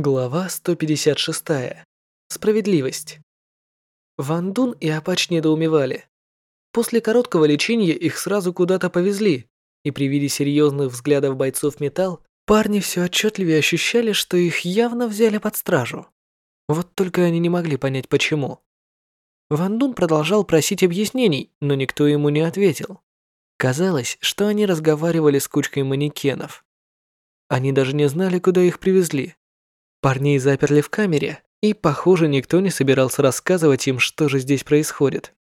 Глава 156. Справедливость. Ван Дун и Апач недоумевали. После короткого лечения их сразу куда-то повезли, и при виде серьезных взглядов бойцов металл, парни все отчетливее ощущали, что их явно взяли под стражу. Вот только они не могли понять почему. Ван Дун продолжал просить объяснений, но никто ему не ответил. Казалось, что они разговаривали с кучкой манекенов. Они даже не знали, куда их привезли. Парней заперли в камере, и, похоже, никто не собирался рассказывать им, что же здесь происходит.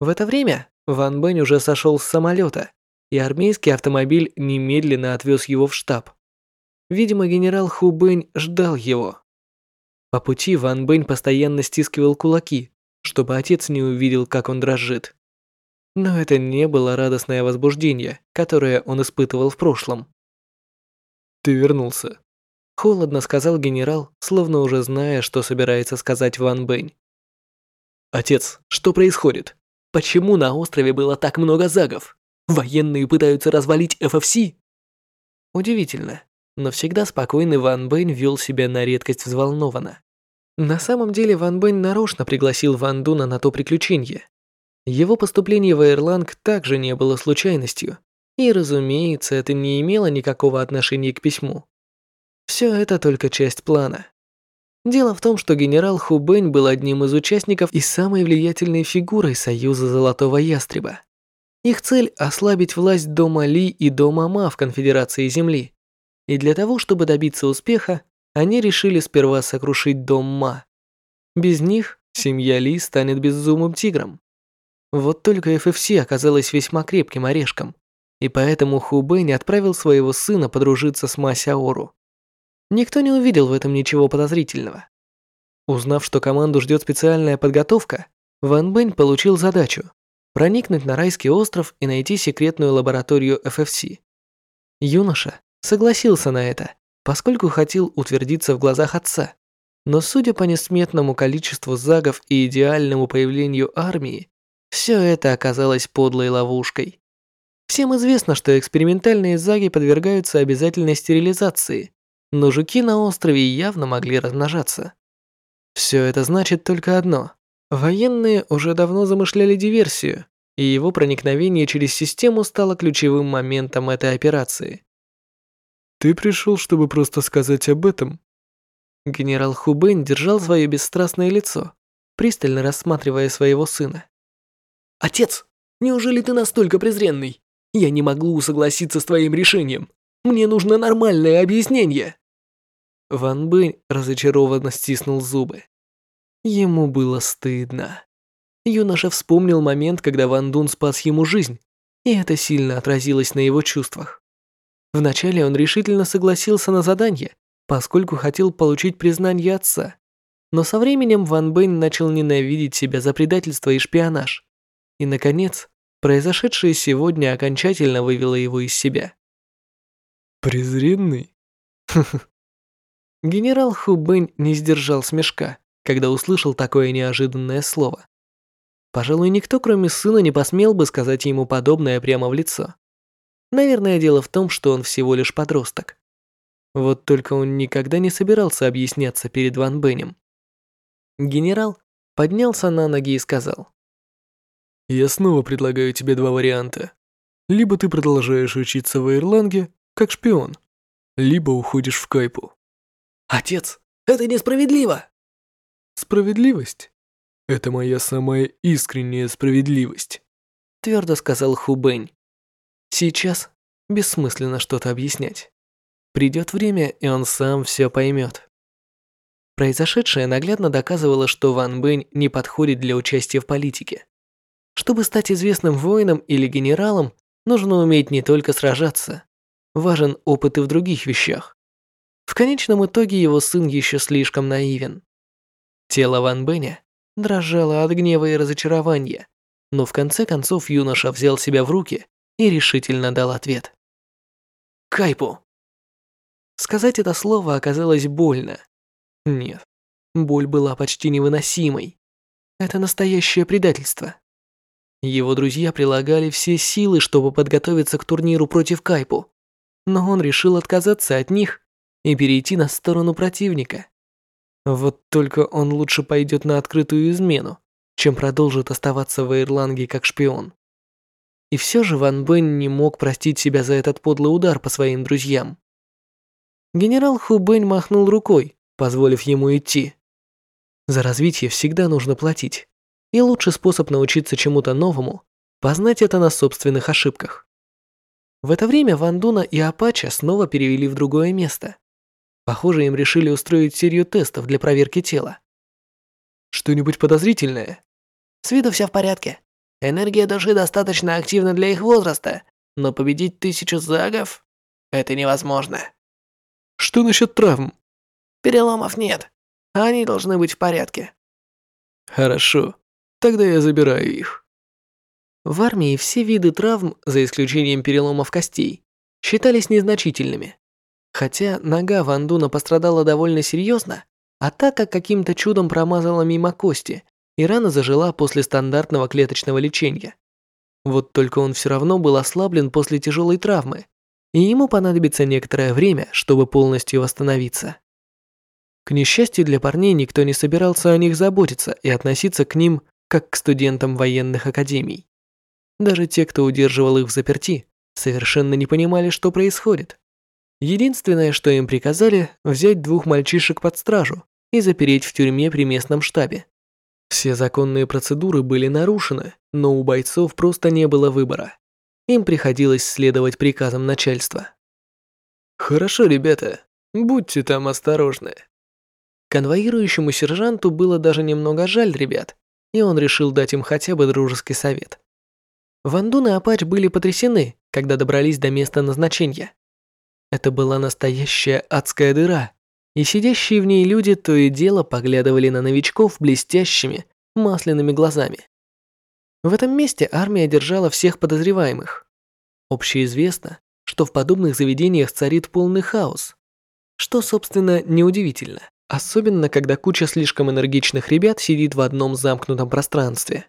В это время Ван Бэнь уже сошел с самолета, и армейский автомобиль немедленно отвез его в штаб. Видимо, генерал Ху Бэнь ждал его. По пути Ван Бэнь постоянно стискивал кулаки, чтобы отец не увидел, как он дрожит. Но это не было радостное возбуждение, которое он испытывал в прошлом. «Ты вернулся», Холодно сказал генерал, словно уже зная, что собирается сказать Ван Бэнь. «Отец, что происходит? Почему на острове было так много загов? Военные пытаются развалить ФФС?» Удивительно, но всегда спокойный Ван Бэнь вел себя на редкость взволнованно. На самом деле Ван Бэнь нарочно пригласил Ван Дуна на то приключение. Его поступление в Эйрланг также не было случайностью, и, разумеется, это не имело никакого отношения к письму. Все это только часть плана. Дело в том, что генерал Хубэнь был одним из участников и самой влиятельной фигурой Союза Золотого Ястреба. Их цель – ослабить власть Дома Ли и Дома Ма в Конфедерации Земли. И для того, чтобы добиться успеха, они решили сперва сокрушить Дом Ма. Без них семья Ли станет безумным тигром. Вот только FFC оказалась весьма крепким орешком, и поэтому Хубэнь отправил своего сына подружиться с Ма Сяору. Никто не увидел в этом ничего подозрительного. Узнав, что команду ждет специальная подготовка, Ван Бэнь получил задачу проникнуть на райский остров и найти секретную лабораторию FFC. Юноша согласился на это, поскольку хотел утвердиться в глазах отца. Но судя по несметному количеству загов и идеальному появлению армии, все это оказалось подлой ловушкой. Всем известно, что экспериментальные заги подвергаются обязательной стерилизации, но жуки на острове явно могли размножаться. Все это значит только одно. Военные уже давно замышляли диверсию, и его проникновение через систему стало ключевым моментом этой операции. «Ты пришел, чтобы просто сказать об этом?» Генерал Хубэнь держал свое бесстрастное лицо, пристально рассматривая своего сына. «Отец, неужели ты настолько презренный? Я не могу согласиться с твоим решением. Мне нужно нормальное объяснение!» Ван Бэнь разочарованно стиснул зубы. Ему было стыдно. Юноша вспомнил момент, когда Ван Дун спас ему жизнь, и это сильно отразилось на его чувствах. Вначале он решительно согласился на задание, поскольку хотел получить признание отца. Но со временем Ван Бэнь начал ненавидеть себя за предательство и шпионаж. И, наконец, произошедшее сегодня окончательно вывело его из себя. «Презренный?» Генерал Хубэнь не сдержал смешка, когда услышал такое неожиданное слово. Пожалуй, никто, кроме сына, не посмел бы сказать ему подобное прямо в лицо. Наверное, дело в том, что он всего лишь подросток. Вот только он никогда не собирался объясняться перед Ван Бенем. Генерал поднялся на ноги и сказал. «Я снова предлагаю тебе два варианта. Либо ты продолжаешь учиться в Ирланге, как шпион, либо уходишь в Кайпу. Отец, это несправедливо. Справедливость? Это моя самая искренняя справедливость, твердо сказал Хубэнь. Сейчас бессмысленно что-то объяснять. Придет время, и он сам все поймет. Произошедшее наглядно доказывало, что Ван Бэнь не подходит для участия в политике. Чтобы стать известным воином или генералом, нужно уметь не только сражаться. Важен опыт и в других вещах. В конечном итоге его сын еще слишком наивен. Тело Ван Бэня дрожало от гнева и разочарования, но в конце концов юноша взял себя в руки и решительно дал ответ. «Кайпу!» Сказать это слово оказалось больно. Нет, боль была почти невыносимой. Это настоящее предательство. Его друзья прилагали все силы, чтобы подготовиться к турниру против Кайпу, но он решил отказаться от них и перейти на сторону противника. Вот только он лучше пойдет на открытую измену, чем продолжит оставаться в Эйрланге как шпион. И все же Ван Бен не мог простить себя за этот подлый удар по своим друзьям. Генерал Ху Бэнь махнул рукой, позволив ему идти. За развитие всегда нужно платить, и лучший способ научиться чему-то новому – познать это на собственных ошибках. В это время Ван Дуна и Апача снова перевели в другое место. Похоже, им решили устроить серию тестов для проверки тела. Что-нибудь подозрительное? С виду все в порядке. Энергия души достаточно активна для их возраста, но победить тысячу загов – это невозможно. Что насчет травм? Переломов нет. Они должны быть в порядке. Хорошо. Тогда я забираю их. В армии все виды травм, за исключением переломов костей, считались незначительными. Хотя нога Вандуна пострадала довольно серьезно, атака каким-то чудом промазала мимо кости, и рана зажила после стандартного клеточного лечения. Вот только он все равно был ослаблен после тяжелой травмы, и ему понадобится некоторое время, чтобы полностью восстановиться. К несчастью для парней, никто не собирался о них заботиться и относиться к ним как к студентам военных академий. Даже те, кто удерживал их в заперти, совершенно не понимали, что происходит. Единственное, что им приказали, взять двух мальчишек под стражу и запереть в тюрьме при местном штабе. Все законные процедуры были нарушены, но у бойцов просто не было выбора. Им приходилось следовать приказам начальства. «Хорошо, ребята, будьте там осторожны». Конвоирующему сержанту было даже немного жаль ребят, и он решил дать им хотя бы дружеский совет. Вандун и Апач были потрясены, когда добрались до места назначения. Это была настоящая адская дыра, и сидящие в ней люди то и дело поглядывали на новичков блестящими, масляными глазами. В этом месте армия держала всех подозреваемых. Общеизвестно, что в подобных заведениях царит полный хаос, что, собственно, неудивительно, особенно когда куча слишком энергичных ребят сидит в одном замкнутом пространстве.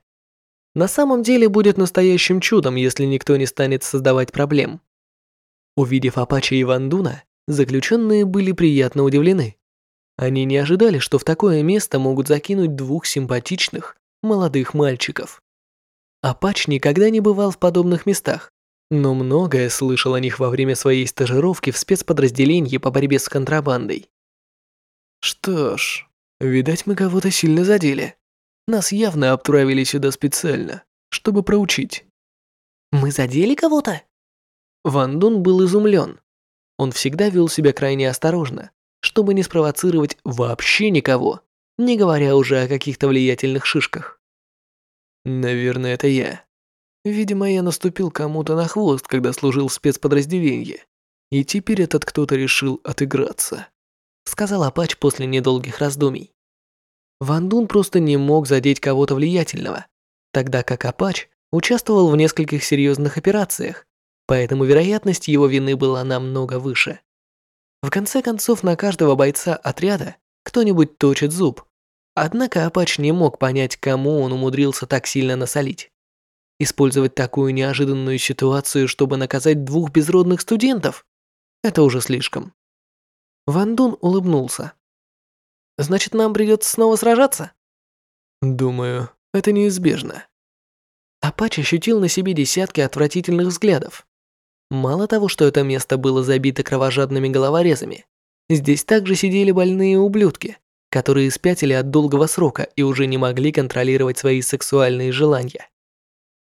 На самом деле будет настоящим чудом, если никто не станет создавать проблем. Увидев Апача и Вандуна, заключенные были приятно удивлены. Они не ожидали, что в такое место могут закинуть двух симпатичных, молодых мальчиков. Апач никогда не бывал в подобных местах, но многое слышал о них во время своей стажировки в спецподразделении по борьбе с контрабандой. Что ж, видать мы кого-то сильно задели. Нас явно отправили сюда специально, чтобы проучить. Мы задели кого-то? Ван Дун был изумлен. Он всегда вел себя крайне осторожно, чтобы не спровоцировать вообще никого, не говоря уже о каких-то влиятельных шишках. Наверное, это я. Видимо, я наступил кому-то на хвост, когда служил в спецподразделении. И теперь этот кто-то решил отыграться. Сказал Апач после недолгих раздумий. Ван Дун просто не мог задеть кого-то влиятельного, тогда как Апач участвовал в нескольких серьезных операциях, поэтому вероятность его вины была намного выше. В конце концов, на каждого бойца отряда кто-нибудь точит зуб, Однако Апач не мог понять, кому он умудрился так сильно насолить. Использовать такую неожиданную ситуацию, чтобы наказать двух безродных студентов? Это уже слишком. Ван Дун улыбнулся. «Значит, нам придется снова сражаться?» «Думаю, это неизбежно». Апач ощутил на себе десятки отвратительных взглядов. Мало того, что это место было забито кровожадными головорезами, здесь также сидели больные ублюдки, которые спятили от долгого срока и уже не могли контролировать свои сексуальные желания.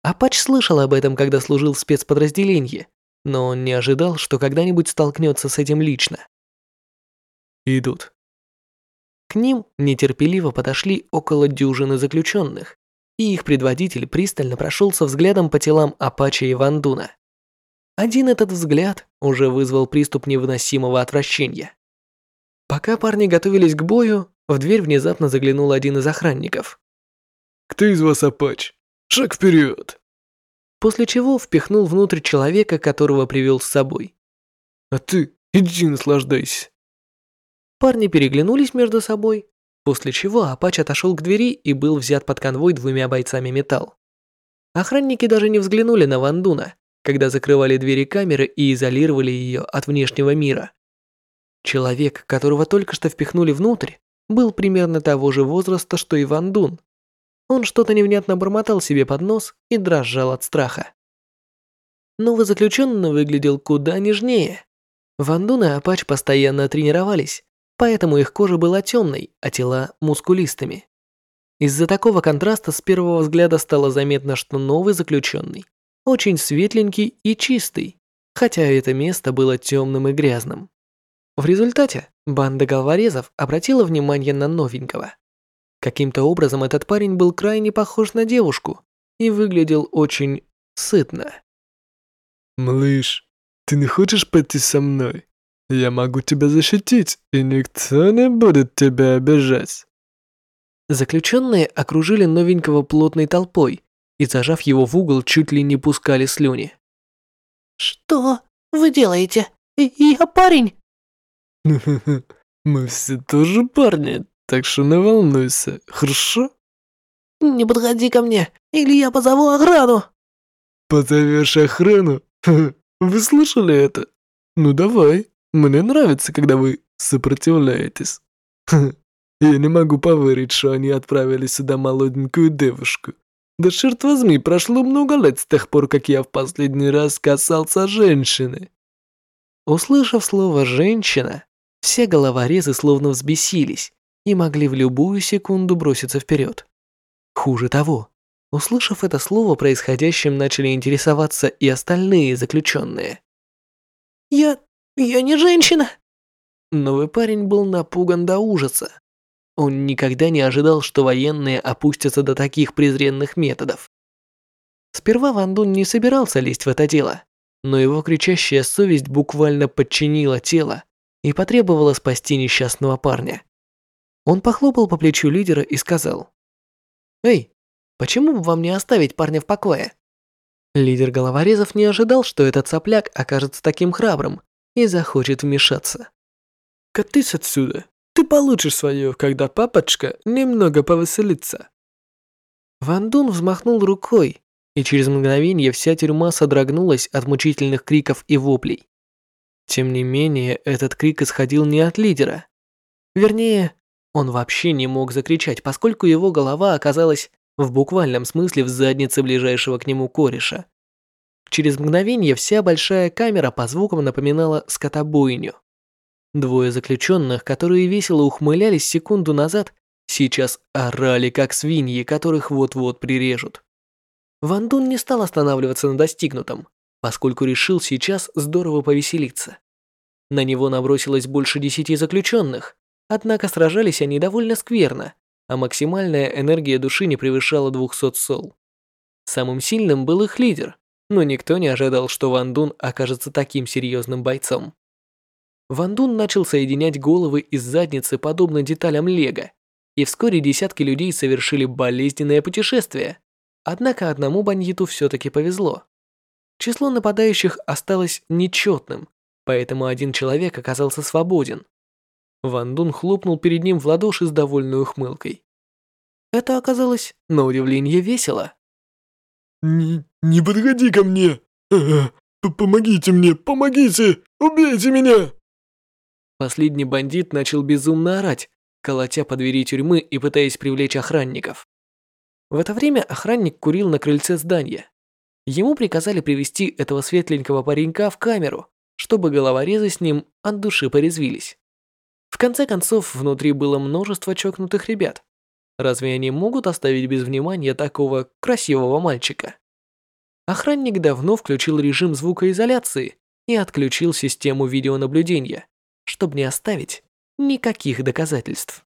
Апач слышал об этом, когда служил в спецподразделении, но он не ожидал, что когда-нибудь столкнется с этим лично. Идут. К ним нетерпеливо подошли около дюжины заключенных, и их предводитель пристально прошелся взглядом по телам Апача и Вандуна. Один этот взгляд уже вызвал приступ невыносимого отвращения. Пока парни готовились к бою, в дверь внезапно заглянул один из охранников. «Кто из вас Апач? Шаг вперед!» После чего впихнул внутрь человека, которого привел с собой. «А ты иди наслаждайся!» Парни переглянулись между собой, после чего Апач отошел к двери и был взят под конвой двумя бойцами металл. Охранники даже не взглянули на Вандуна, когда закрывали двери камеры и изолировали ее от внешнего мира. Человек, которого только что впихнули внутрь, был примерно того же возраста, что и Ван Дун. Он что-то невнятно бормотал себе под нос и дрожал от страха. Новый заключенный выглядел куда нежнее. Ван Дун и Апач постоянно тренировались, поэтому их кожа была темной, а тела мускулистыми. Из-за такого контраста с первого взгляда стало заметно, что новый заключенный очень светленький и чистый, хотя это место было темным и грязным. В результате банда головорезов обратила внимание на новенького. Каким-то образом этот парень был крайне похож на девушку и выглядел очень сытно. «Малыш, ты не хочешь пойти со мной? Я могу тебя защитить, и никто не будет тебя обижать». Заключенные окружили новенького плотной толпой и, зажав его в угол, чуть ли не пускали слюни. «Что вы делаете? Я парень!» Мы все тоже парни, так что не волнуйся, хорошо? Не подходи ко мне, или я позову охрану. Позовешь охрану? Вы слышали это? Ну давай, мне нравится, когда вы сопротивляетесь. Я не могу поверить, что они отправили сюда молоденькую девушку. Да черт возьми, прошло много лет с тех пор, как я в последний раз касался женщины. Услышав слово «женщина», все головорезы словно взбесились и могли в любую секунду броситься вперед. Хуже того, услышав это слово, происходящим начали интересоваться и остальные заключенные. «Я... я не женщина!» Новый парень был напуган до ужаса. Он никогда не ожидал, что военные опустятся до таких презренных методов. Сперва Ван Дун не собирался лезть в это дело, но его кричащая совесть буквально подчинила тело и потребовала спасти несчастного парня. Он похлопал по плечу лидера и сказал. «Эй, почему бы вам не оставить парня в покое?» Лидер головорезов не ожидал, что этот сопляк окажется таким храбрым и захочет вмешаться. «Катись отсюда. Ты получишь свое, когда папочка немного повеселится». Ван Дун взмахнул рукой, и через мгновение вся тюрьма содрогнулась от мучительных криков и воплей. Тем не менее, этот крик исходил не от лидера. Вернее, он вообще не мог закричать, поскольку его голова оказалась в буквальном смысле в заднице ближайшего к нему кореша. Через мгновение вся большая камера по звукам напоминала скотобойню. Двое заключенных, которые весело ухмылялись секунду назад, сейчас орали как свиньи, которых вот-вот прирежут. Ван Дун не стал останавливаться на достигнутом поскольку решил сейчас здорово повеселиться. На него набросилось больше десяти заключенных, однако сражались они довольно скверно, а максимальная энергия души не превышала 200 сол. Самым сильным был их лидер, но никто не ожидал, что Ван Дун окажется таким серьезным бойцом. Ван Дун начал соединять головы из задницы подобно деталям лего, и вскоре десятки людей совершили болезненное путешествие. Однако одному бандиту все-таки повезло. Число нападающих осталось нечетным, поэтому один человек оказался свободен. Ван Дун хлопнул перед ним в ладоши с довольной ухмылкой. Это оказалось, на удивление, весело. «Не, подходи ко мне! А, помогите мне, помогите! Убейте меня!» Последний бандит начал безумно орать, колотя по двери тюрьмы и пытаясь привлечь охранников. В это время охранник курил на крыльце здания. Ему приказали привести этого светленького паренька в камеру, чтобы головорезы с ним от души порезвились. В конце концов, внутри было множество чокнутых ребят. Разве они могут оставить без внимания такого красивого мальчика? Охранник давно включил режим звукоизоляции и отключил систему видеонаблюдения, чтобы не оставить никаких доказательств.